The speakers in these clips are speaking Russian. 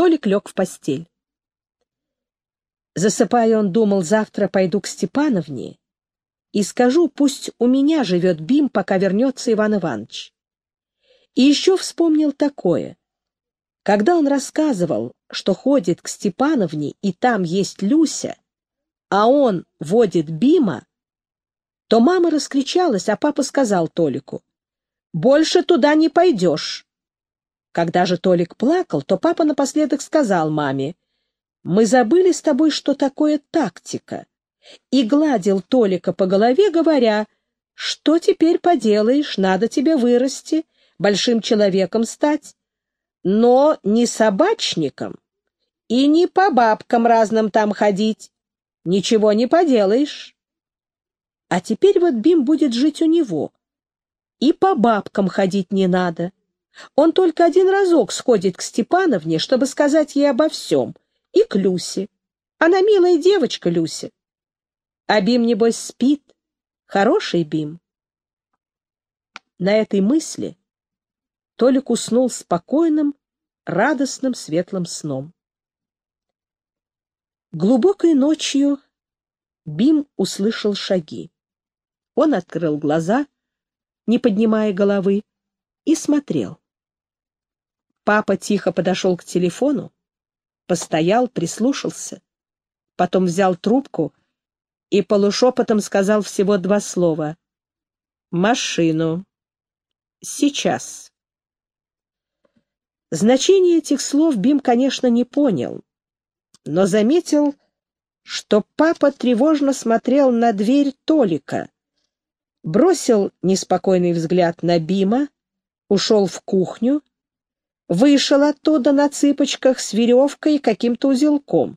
Толик лег в постель. Засыпая, он думал, завтра пойду к Степановне и скажу, пусть у меня живет Бим, пока вернется Иван Иванович. И еще вспомнил такое. Когда он рассказывал, что ходит к Степановне, и там есть Люся, а он водит Бима, то мама раскричалась, а папа сказал Толику, «Больше туда не пойдешь». Когда же Толик плакал, то папа напоследок сказал маме, «Мы забыли с тобой, что такое тактика», и гладил Толика по голове, говоря, «Что теперь поделаешь, надо тебе вырасти, большим человеком стать, но не собачником и не по бабкам разным там ходить. Ничего не поделаешь». А теперь вот Бим будет жить у него. И по бабкам ходить не надо. Он только один разок сходит к Степановне, чтобы сказать ей обо всем, и к Люсе. Она милая девочка, Люся. А Бим, небось, спит. Хороший Бим. На этой мысли Толик уснул спокойным, радостным, светлым сном. Глубокой ночью Бим услышал шаги. Он открыл глаза, не поднимая головы, и смотрел. Папа тихо подошел к телефону, постоял, прислушался, потом взял трубку и полушепотом сказал всего два слова. «Машину. Сейчас». Значение этих слов Бим, конечно, не понял, но заметил, что папа тревожно смотрел на дверь Толика, бросил неспокойный взгляд на Бима, ушел в кухню, вышел оттуда на цыпочках с веревкой и каким-то узелком.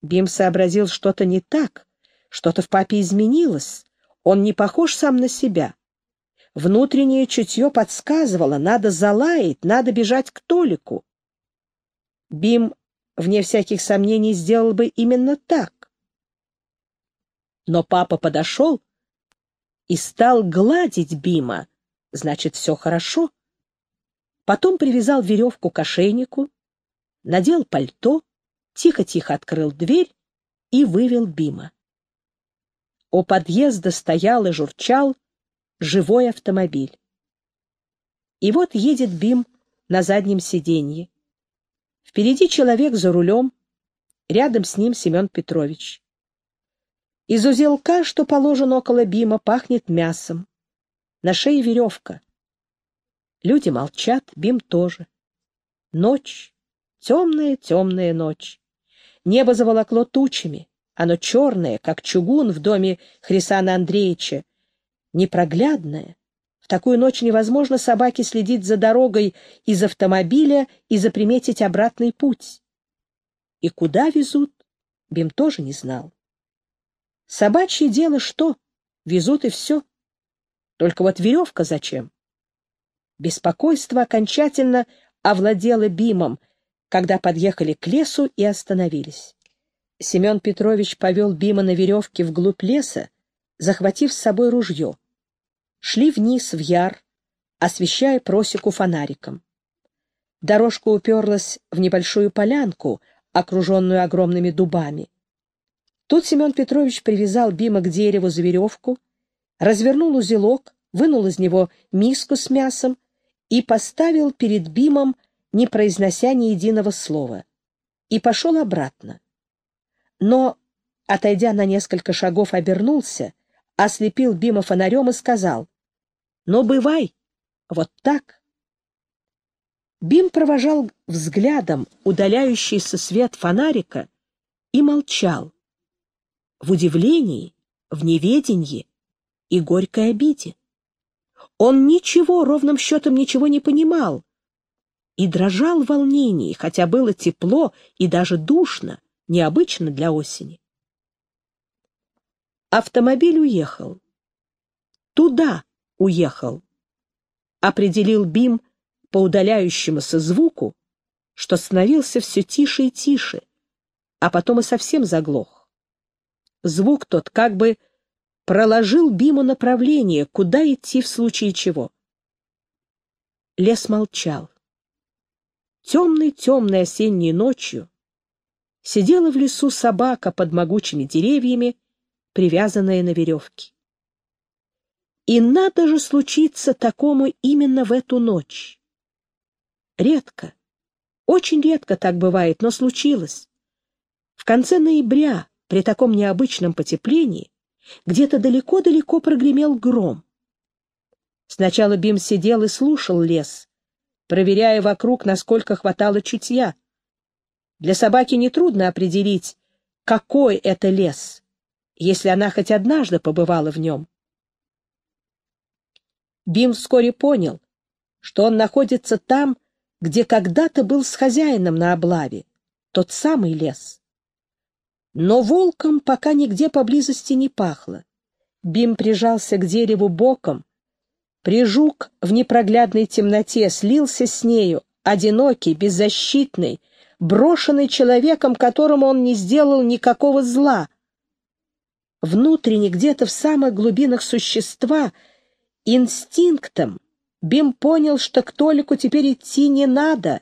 Бим сообразил что-то не так, что-то в папе изменилось, он не похож сам на себя. Внутреннее чутье подсказывало, надо залаять, надо бежать к Толику. Бим, вне всяких сомнений, сделал бы именно так. Но папа подошел и стал гладить Бима, значит, все хорошо. Потом привязал веревку к ошейнику, надел пальто, тихо-тихо открыл дверь и вывел Бима. У подъезда стоял и журчал живой автомобиль. И вот едет Бим на заднем сиденье. Впереди человек за рулем, рядом с ним Семен Петрович. Из узелка, что положен около Бима, пахнет мясом. На шее веревка. Люди молчат, Бим тоже. Ночь, темная-темная ночь. Небо заволокло тучами. Оно черное, как чугун в доме Хрисана Андреевича. Непроглядное. В такую ночь невозможно собаке следить за дорогой из автомобиля и заприметить обратный путь. И куда везут, Бим тоже не знал. Собачье дело что? Везут и все. Только вот веревка зачем? Беспокойство окончательно овладело Бимом, когда подъехали к лесу и остановились. Семен Петрович повел Бима на веревке вглубь леса, захватив с собой ружье. Шли вниз в яр, освещая просеку фонариком. Дорожка уперлась в небольшую полянку, окруженную огромными дубами. Тут Семен Петрович привязал Бима к дереву за веревку, развернул узелок, вынул из него миску с мясом и поставил перед Бимом, не произнося ни единого слова, и пошел обратно. Но, отойдя на несколько шагов, обернулся, ослепил Бима фонарем и сказал, «Ну, бывай, вот так». Бим провожал взглядом удаляющийся свет фонарика и молчал, в удивлении, в неведении и горькой обиде. Он ничего, ровным счетом ничего не понимал и дрожал в волнении, хотя было тепло и даже душно, необычно для осени. Автомобиль уехал. Туда уехал. Определил Бим по удаляющемуся звуку, что становился все тише и тише, а потом и совсем заглох. Звук тот как бы проложил Биму направление, куда идти в случае чего. Лес молчал. темной-темной осенней ночью сидела в лесу собака под могучими деревьями, привязанная на веревке. И надо же случиться такому именно в эту ночь. Редко, очень редко так бывает, но случилось. В конце ноября, при таком необычном потеплении, где-то далеко-далеко прогремел гром. Сначала Бим сидел и слушал лес, проверяя вокруг, насколько хватало чутья. Для собаки нетрудно определить, какой это лес, если она хоть однажды побывала в нем. Бим вскоре понял, что он находится там, где когда-то был с хозяином на облаве, тот самый лес. Но волком пока нигде поблизости не пахло. Бим прижался к дереву боком, прижук в непроглядной темноте, слился с нею, одинокий, беззащитный, брошенный человеком, которому он не сделал никакого зла. Внутренне, где-то в самых глубинах существа, инстинктом, Бим понял, что к Толику теперь идти не надо,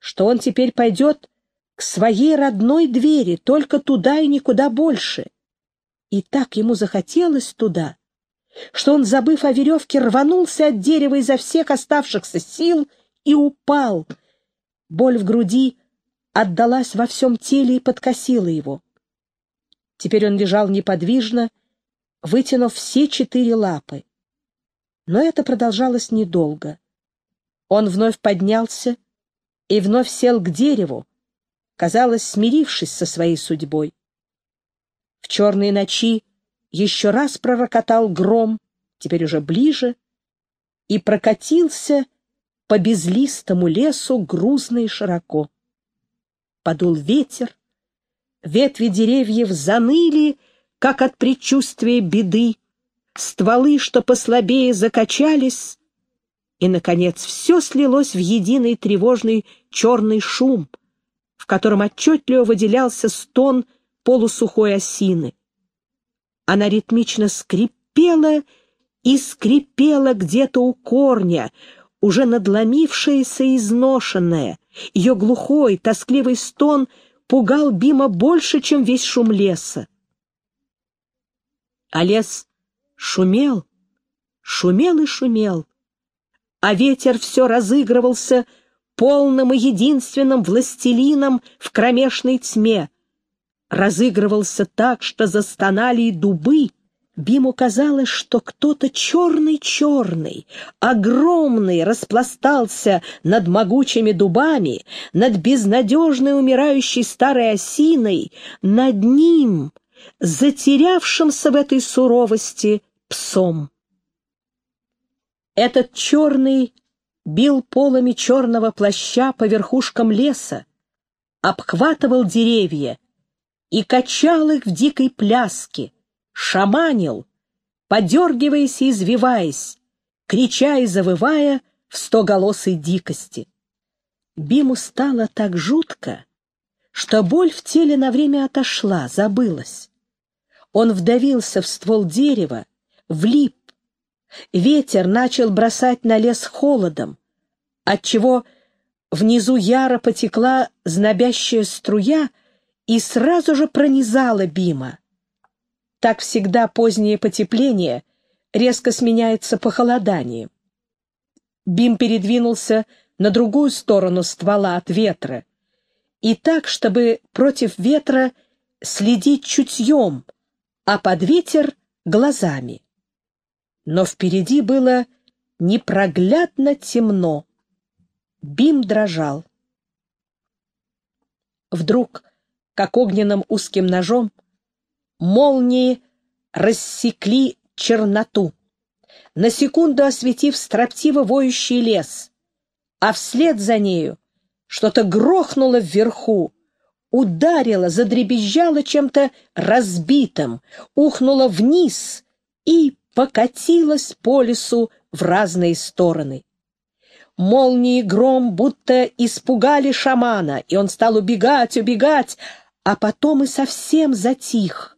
что он теперь пойдет к своей родной двери, только туда и никуда больше. И так ему захотелось туда, что он, забыв о веревке, рванулся от дерева изо всех оставшихся сил и упал. Боль в груди отдалась во всем теле и подкосила его. Теперь он лежал неподвижно, вытянув все четыре лапы. Но это продолжалось недолго. Он вновь поднялся и вновь сел к дереву, казалось, смирившись со своей судьбой. В черной ночи еще раз пророкотал гром, теперь уже ближе, и прокатился по безлистому лесу грузно и широко подул ветер, ветви деревьев заныли, как от предчувствия беды, стволы, что послабее, закачались, и, наконец, все слилось в единый тревожный черный шум, в котором отчетливо выделялся стон полусухой осины. Она ритмично скрипела и скрипела где-то у корня, уже надломившаяся и изношенная, ее глухой, тоскливый стон пугал Бима больше, чем весь шум леса. А лес шумел, шумел и шумел, а ветер все разыгрывался полным и единственным властелином в кромешной тьме. Разыгрывался так, что застонали и дубы, Биму казалось, что кто-то черный-черный, огромный, распластался над могучими дубами, над безнадежной умирающей старой осиной, над ним, затерявшимся в этой суровости псом. Этот черный бил полами черного плаща по верхушкам леса, обхватывал деревья и качал их в дикой пляске, шаманил, подергиваясь и извиваясь, крича и завывая в стоголосой дикости. Биму стало так жутко, что боль в теле на время отошла, забылась. Он вдавился в ствол дерева, влип. Ветер начал бросать на лес холодом, отчего внизу яро потекла знобящая струя и сразу же пронизала Бима. Так всегда позднее потепление резко сменяется похолоданием. Бим передвинулся на другую сторону ствола от ветра, и так, чтобы против ветра следить чутьем, а под ветер — глазами. Но впереди было непроглядно темно. Бим дрожал. Вдруг, как огненным узким ножом, молнии рассекли черноту, на секунду осветив строптиво воющий лес, а вслед за нею что-то грохнуло вверху, ударило, задребезжало чем-то разбитым, ухнуло вниз и покатилось по лесу в разные стороны. Молнии и гром будто испугали шамана, и он стал убегать, убегать, а потом и совсем затих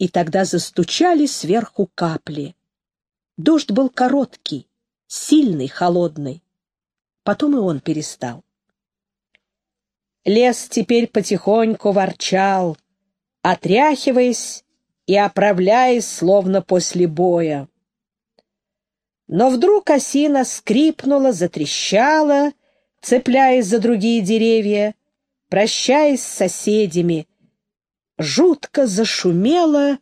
и тогда застучали сверху капли. Дождь был короткий, сильный, холодный. Потом и он перестал. Лес теперь потихоньку ворчал, отряхиваясь и оправляясь, словно после боя. Но вдруг осина скрипнула, затрещала, цепляясь за другие деревья, прощаясь с соседями, жутко зашумела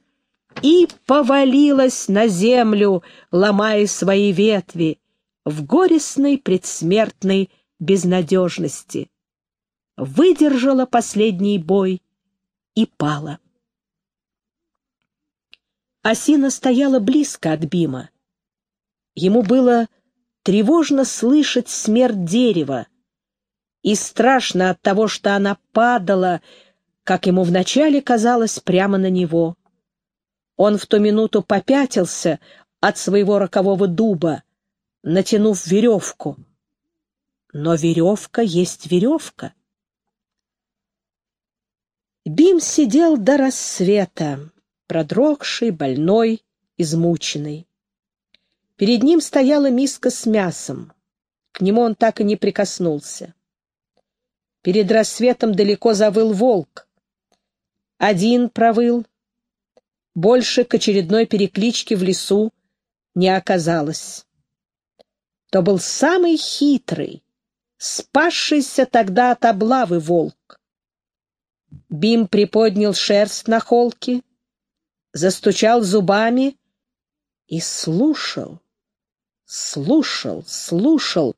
и повалилась на землю, ломая свои ветви, в горестной предсмертной безнадежности. Выдержала последний бой и пала. Осина стояла близко от Бима. Ему было тревожно слышать смерть дерева, и страшно от того, что она падала, как ему вначале казалось, прямо на него. Он в ту минуту попятился от своего рокового дуба, натянув веревку. Но веревка есть веревка. Бим сидел до рассвета, продрогший, больной, измученный. Перед ним стояла миска с мясом. К нему он так и не прикоснулся. Перед рассветом далеко завыл волк. Один провыл. Больше к очередной перекличке в лесу не оказалось. То был самый хитрый, спасшийся тогда от облавы волк. Бим приподнял шерсть на холке, застучал зубами и слушал слушал, слушал,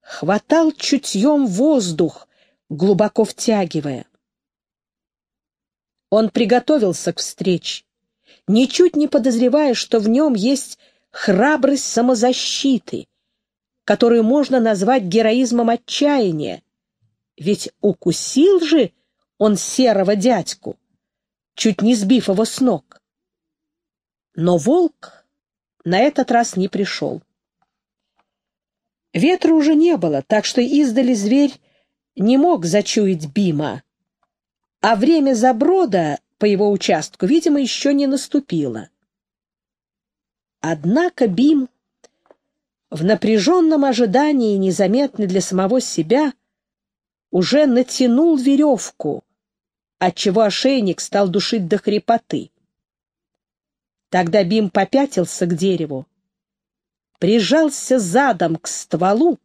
хватал чутьем воздух, глубоко втягивая. Он приготовился к встрече, ничуть не подозревая, что в нем есть храбрость самозащиты, которую можно назвать героизмом отчаяния, ведь укусил же он серого дядьку, чуть не сбив его с ног. Но волк на этот раз не пришел. Ветра уже не было, так что издали зверь не мог зачуять Бима, а время заброда по его участку, видимо, еще не наступило. Однако Бим в напряженном ожидании, незаметно для самого себя, уже натянул веревку, отчего ошейник стал душить до хрипоты. Тогда Бим попятился к дереву, прижался задом к стволу,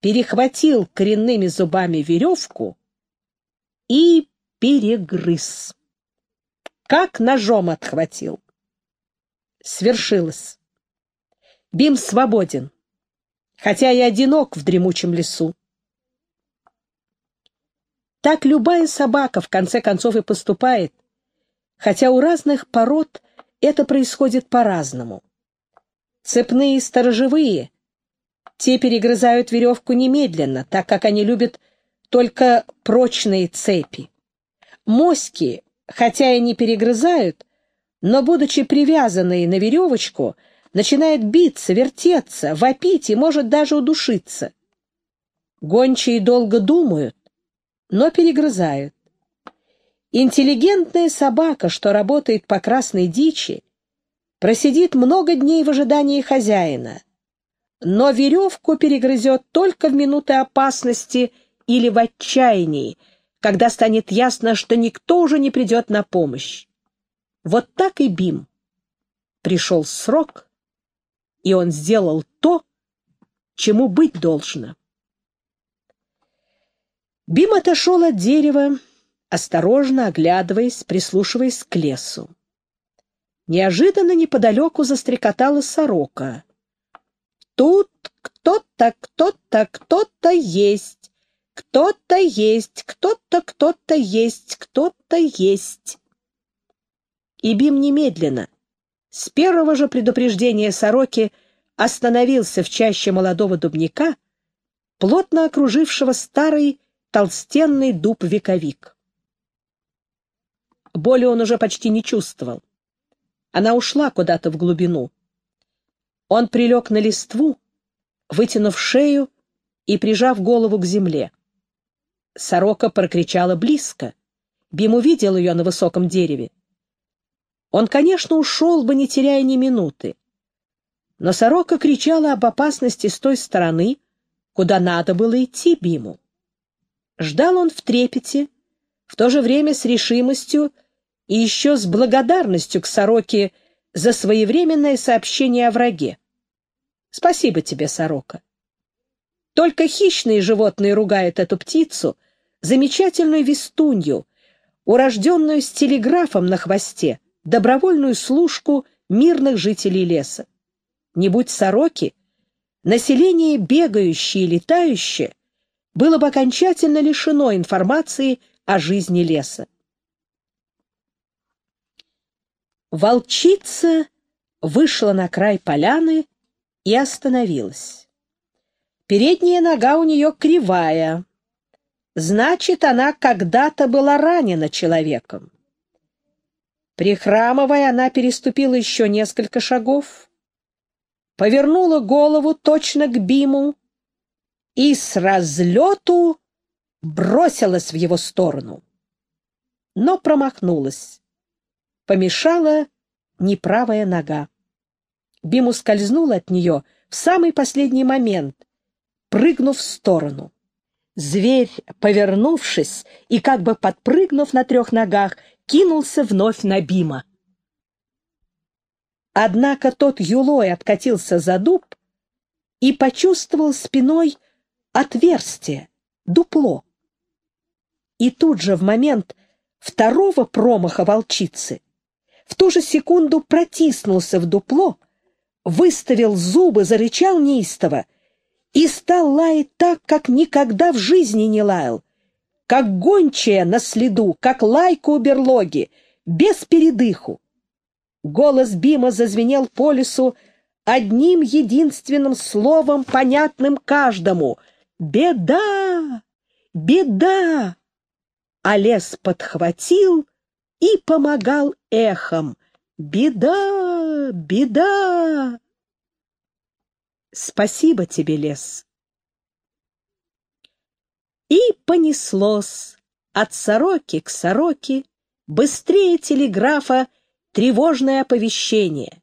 перехватил коренными зубами веревку и перегрыз. Как ножом отхватил. Свершилось. Бим свободен, хотя и одинок в дремучем лесу. Так любая собака в конце концов и поступает, хотя у разных пород это происходит по-разному. Цепные сторожевые, те перегрызают веревку немедленно, так как они любят только прочные цепи. Моськи, хотя и не перегрызают, но, будучи привязанные на веревочку, начинают биться, вертеться, вопить и может даже удушиться. Гончие долго думают, но перегрызают. Интеллигентная собака, что работает по красной дичи, просидит много дней в ожидании хозяина, но веревку перегрызет только в минуты опасности или в отчаянии, когда станет ясно, что никто уже не придет на помощь. Вот так и Бим. Пришел срок, и он сделал то, чему быть должно. Бим отошел от дерева, осторожно оглядываясь, прислушиваясь к лесу. Неожиданно неподалеку застрекотала сорока. «Тут кто-то, кто-то, кто-то есть, кто-то есть, кто-то, кто-то есть, кто-то есть». И Бим немедленно, с первого же предупреждения сороки, остановился в чаще молодого дубника, плотно окружившего старый толстенный дуб-вековик. Боли он уже почти не чувствовал. Она ушла куда-то в глубину. Он прилег на листву, вытянув шею и прижав голову к земле. Сорока прокричала близко. Бим увидел ее на высоком дереве. Он, конечно, ушел бы, не теряя ни минуты. Но сорока кричала об опасности с той стороны, куда надо было идти Биму. Ждал он в трепете, в то же время с решимостью и еще с благодарностью к сороке за своевременное сообщение о враге. Спасибо тебе, сорока. Только хищные животные ругают эту птицу, замечательную вестунью, урожденную с телеграфом на хвосте, добровольную служку мирных жителей леса. Не будь сороки, население бегающее и летающее было бы окончательно лишено информации о жизни леса. Волчица вышла на край поляны и остановилась. Передняя нога у нее кривая. Значит, она когда-то была ранена человеком. Прихрамывая, она переступила еще несколько шагов, повернула голову точно к Биму и с разлету бросилась в его сторону. Но промахнулась. Помешала неправая нога. Биму скользнул от нее в самый последний момент, прыгнув в сторону. Зверь, повернувшись и как бы подпрыгнув на трех ногах, кинулся вновь на Бима. Однако тот юлой откатился за дуб и почувствовал спиной отверстие, дупло. И тут же в момент второго промаха волчицы в ту же секунду протиснулся в дупло, выставил зубы, зарычал неистово и стал лаять так, как никогда в жизни не лаял, как гончая на следу, как лайка у берлоги, без передыху. Голос Бима зазвенел по лесу одним единственным словом, понятным каждому — «Беда! Беда!» А лес подхватил и помогал эхом. «Беда! Беда!» Спасибо тебе, лес. И понеслось от сороки к сороке, быстрее телеграфа тревожное оповещение.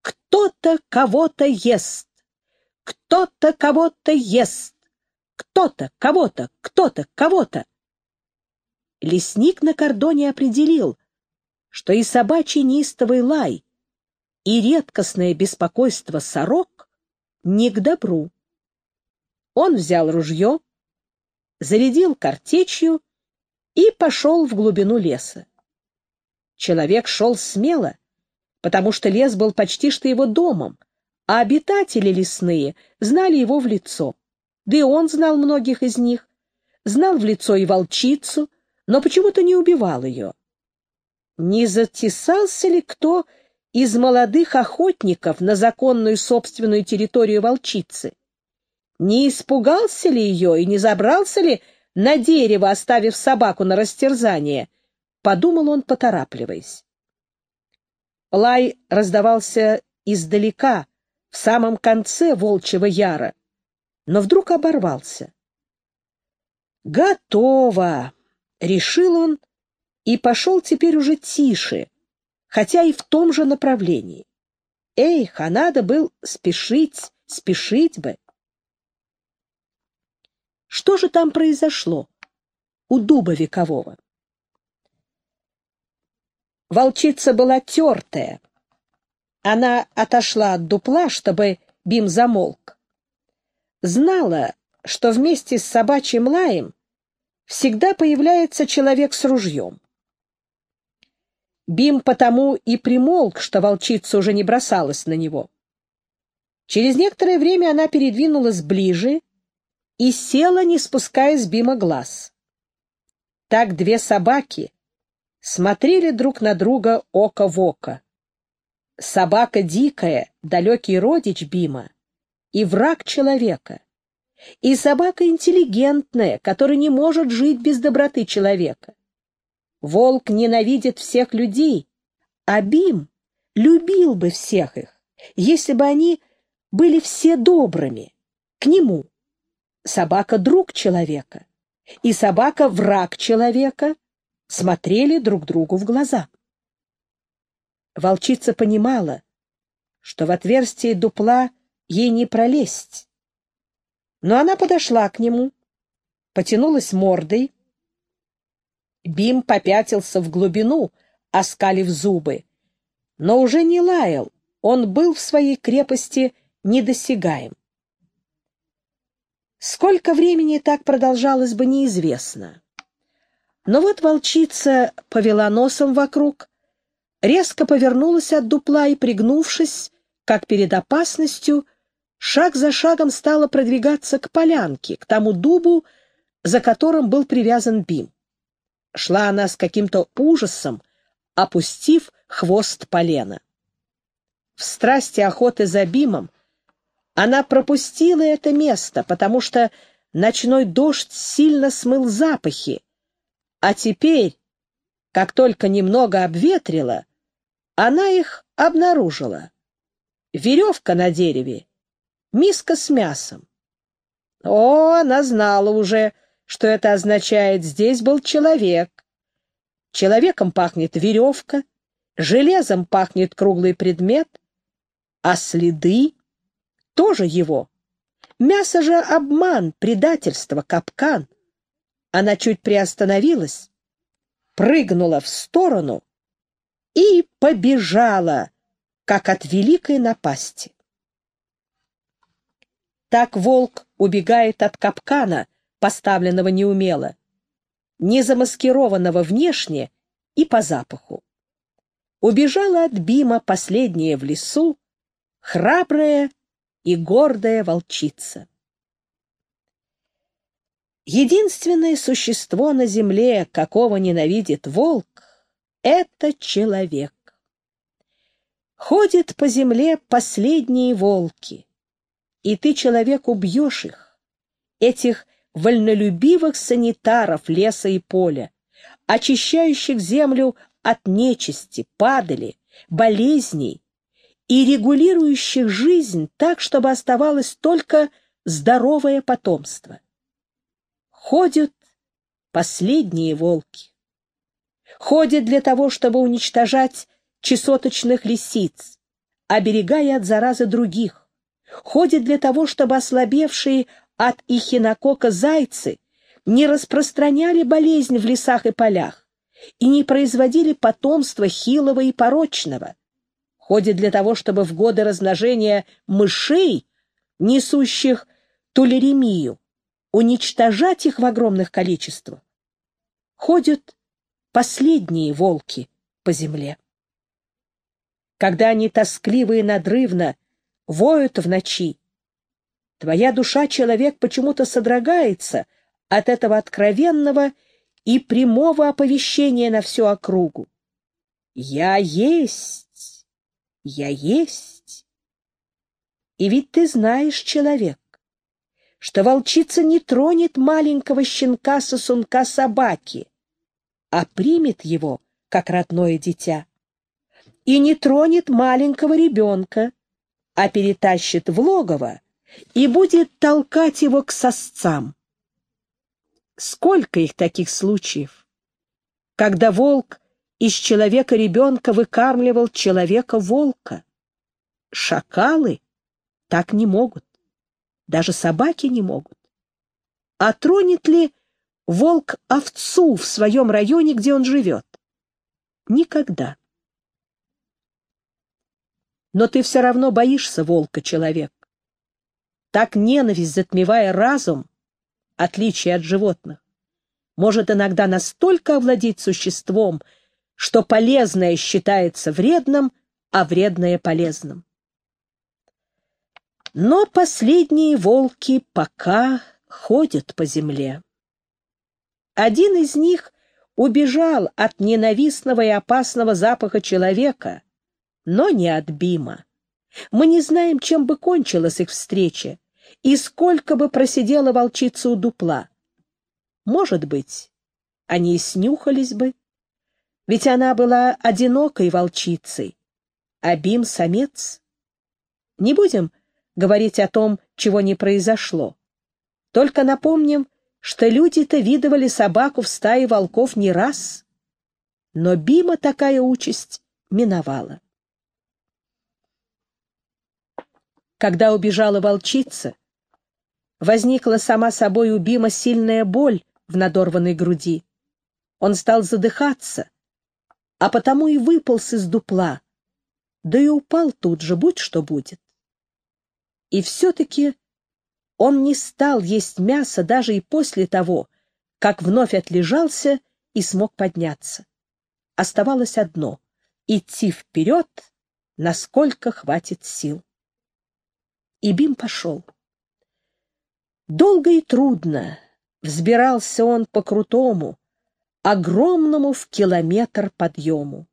Кто-то кого-то ест, кто-то кого-то ест, кто-то кого-то, кто-то кого-то. Лесник на кордоне определил, что и собачий неистовый лай, и редкостное беспокойство сорок не к добру. Он взял ружье, зарядил картечью и пошел в глубину леса. Человек шел смело, потому что лес был почти что его домом, а обитатели лесные знали его в лицо. Да и он знал многих из них, знал в лицо и волчицу, но почему-то не убивал ее. Не затесался ли кто из молодых охотников на законную собственную территорию волчицы? Не испугался ли ее и не забрался ли на дерево, оставив собаку на растерзание? Подумал он, поторапливаясь. Лай раздавался издалека, в самом конце волчьего яра, но вдруг оборвался. «Готово!» — решил он и пошел теперь уже тише, хотя и в том же направлении. Эх, а надо был спешить, спешить бы. Что же там произошло у дуба векового? Волчица была тертая. Она отошла от дупла, чтобы Бим замолк. Знала, что вместе с собачьим лаем всегда появляется человек с ружьем. Бим потому и примолк, что волчица уже не бросалась на него. Через некоторое время она передвинулась ближе и села, не спуская с Бима глаз. Так две собаки смотрели друг на друга око в око. Собака дикая, далекий родич Бима и враг человека. И собака интеллигентная, которая не может жить без доброты человека. Волк ненавидит всех людей, а Бим любил бы всех их, если бы они были все добрыми к нему. Собака — друг человека, и собака — враг человека, смотрели друг другу в глаза. Волчица понимала, что в отверстие дупла ей не пролезть, но она подошла к нему, потянулась мордой. Бим попятился в глубину, оскалив зубы, но уже не лаял, он был в своей крепости недосягаем. Сколько времени так продолжалось бы, неизвестно. Но вот волчица повела носом вокруг, резко повернулась от дупла и, пригнувшись, как перед опасностью, шаг за шагом стала продвигаться к полянке, к тому дубу, за которым был привязан Бим. Шла она с каким-то ужасом, опустив хвост полена. В страсти охоты за Бимом она пропустила это место, потому что ночной дождь сильно смыл запахи, а теперь, как только немного обветрило, она их обнаружила. Веревка на дереве, миска с мясом. О, она знала уже, что это означает. Здесь был человек. Человеком пахнет веревка, железом пахнет круглый предмет, а следы тоже его. Мясо же обман, предательство, капкан. Она чуть приостановилась, прыгнула в сторону и побежала, как от великой напасти. Так волк убегает от капкана, поставленного неумело, не замаскированного внешне и по запаху. Убежала от Бима последняя в лесу, храбрая и гордая волчица. Единственное существо на земле, какого ненавидит волк, — это человек. Ходят по земле последние волки, и ты, человек, убьешь их, этих вольнолюбивых санитаров леса и поля, очищающих землю от нечисти, падали, болезней и регулирующих жизнь так, чтобы оставалось только здоровое потомство. Ходят последние волки. Ходят для того, чтобы уничтожать чесоточных лисиц, оберегая от заразы других. Ходят для того, чтобы ослабевшие от ихинокока зайцы не распространяли болезнь в лесах и полях и не производили потомства хилого и порочного ходит для того, чтобы в годы размножения мышей, несущих тулеремию, уничтожать их в огромных количествах. Ходят последние волки по земле. Когда они тоскливо и надрывно воют в ночи, твоя душа, человек, почему-то содрогается от этого откровенного и прямого оповещения на всю округу. «Я есть!» Я есть. И ведь ты знаешь, человек, что волчица не тронет маленького щенка-сосунка собаки, а примет его, как родное дитя, и не тронет маленького ребенка, а перетащит в логово и будет толкать его к сосцам. Сколько их таких случаев, когда волк из человека ребенка выкармливал человека-волка. Шакалы так не могут. Даже собаки не могут. А тронет ли волк овцу в своем районе, где он живет? Никогда. Но ты все равно боишься волка, человек. Так ненависть, затмевая разум, отличие от животных, может иногда настолько овладеть существом, что полезное считается вредным, а вредное полезным. Но последние волки пока ходят по земле. Один из них убежал от ненавистного и опасного запаха человека, но не от Бима. Мы не знаем, чем бы кончилась их встреча и сколько бы просидела волчица у дупла. Может быть, они и снюхались бы, ведь она была одинокой волчицей, а Бим — самец. Не будем говорить о том, чего не произошло. Только напомним, что люди-то видывали собаку в стае волков не раз. Но Бима такая участь миновала. Когда убежала волчица, возникла сама собой у Бима сильная боль в надорванной груди. Он стал задыхаться, а потому и выполз из дупла, да и упал тут же, будь что будет. И все-таки он не стал есть мясо даже и после того, как вновь отлежался и смог подняться. Оставалось одно — идти вперед, насколько хватит сил. И Бим пошел. Долго и трудно взбирался он по крутому, огромному в километр подъему.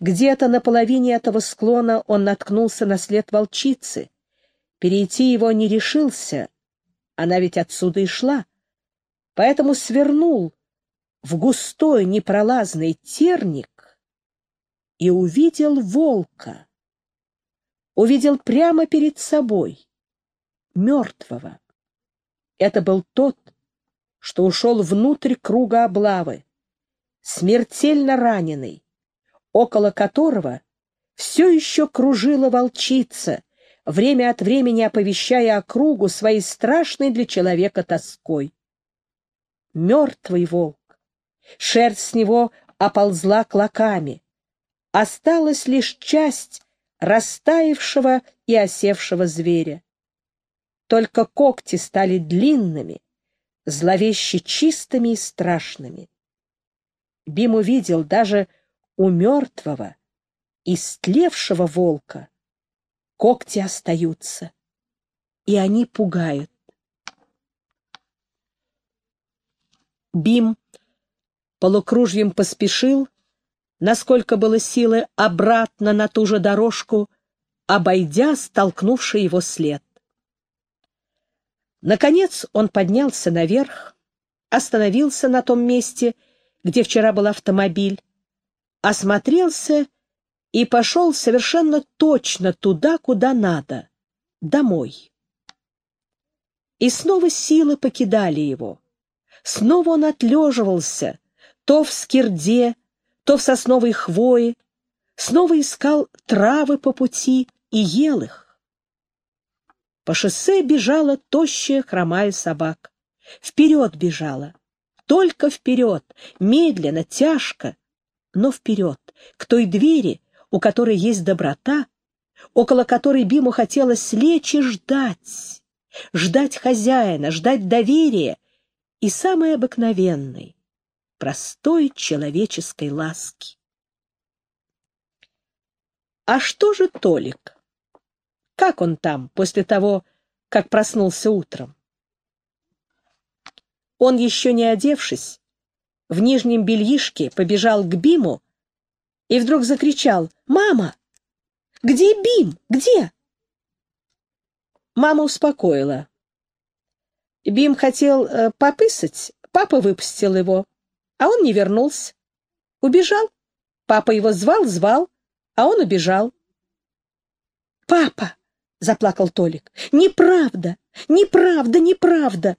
Где-то на половине этого склона он наткнулся на след волчицы. Перейти его не решился, она ведь отсюда и шла, поэтому свернул в густой непролазный терник и увидел волка. Увидел прямо перед собой, мертвого. Это был тот, что ушел внутрь круга облавы, смертельно раненый, около которого все еще кружила волчица, время от времени оповещая округу своей страшной для человека тоской. Мертвый волк. Шерсть с него оползла клоками. Осталась лишь часть растаявшего и осевшего зверя. Только когти стали длинными, зловеще чистыми и страшными. Бим увидел даже у мертвого, истлевшего волка когти остаются, и они пугают. Бим полукружьем поспешил, насколько было силы, обратно на ту же дорожку, обойдя столкнувший его след. Наконец он поднялся наверх, остановился на том месте, где вчера был автомобиль, осмотрелся и пошел совершенно точно туда, куда надо, домой. И снова силы покидали его. Снова он отлеживался, то в скирде, то в сосновой хвое, снова искал травы по пути и ел их. По шоссе бежала тощая хромая собака. Вперед бежала, только вперед, медленно, тяжко, но вперед, к той двери, у которой есть доброта, около которой Биму хотелось лечь и ждать, ждать хозяина, ждать доверия и самой обыкновенной, простой человеческой ласки. А что же Толик? Как он там после того, как проснулся утром? Он, еще не одевшись, в нижнем бельишке побежал к Биму и вдруг закричал «Мама! Где Бим? Где?» Мама успокоила. Бим хотел э, попысать, папа выпустил его, а он не вернулся. Убежал. Папа его звал, звал, а он убежал. «Папа!» — заплакал Толик. «Неправда! Неправда! Неправда!»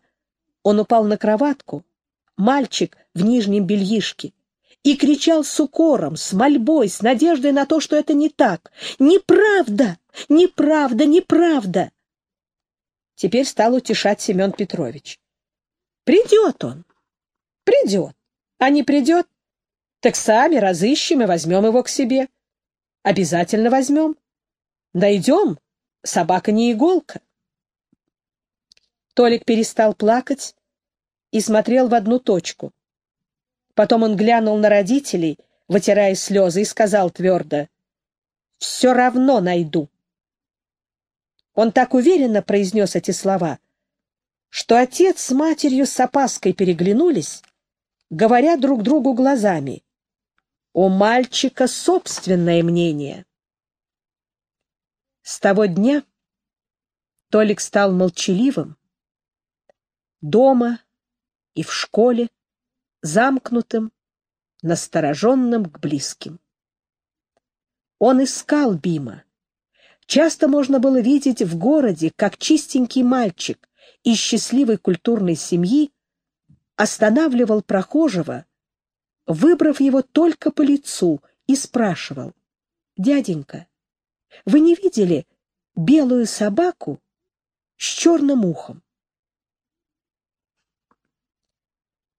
Он упал на кроватку. Мальчик в нижнем бельишке и кричал с укором, с мольбой, с надеждой на то, что это не так. «Неправда! Неправда! Неправда!» Теперь стал утешать Семен Петрович. «Придет он! Придет! А не придет, так сами разыщем и возьмем его к себе. Обязательно возьмем. Найдем, собака не иголка». Толик перестал плакать и смотрел в одну точку. Потом он глянул на родителей, вытирая слезы, и сказал твердо, «Все равно найду». Он так уверенно произнес эти слова, что отец с матерью с опаской переглянулись, говоря друг другу глазами. У мальчика собственное мнение. С того дня Толик стал молчаливым. Дома и в школе замкнутым, настороженным к близким. Он искал Бима. Часто можно было видеть в городе, как чистенький мальчик из счастливой культурной семьи останавливал прохожего, выбрав его только по лицу, и спрашивал, «Дяденька, вы не видели белую собаку с черным ухом?»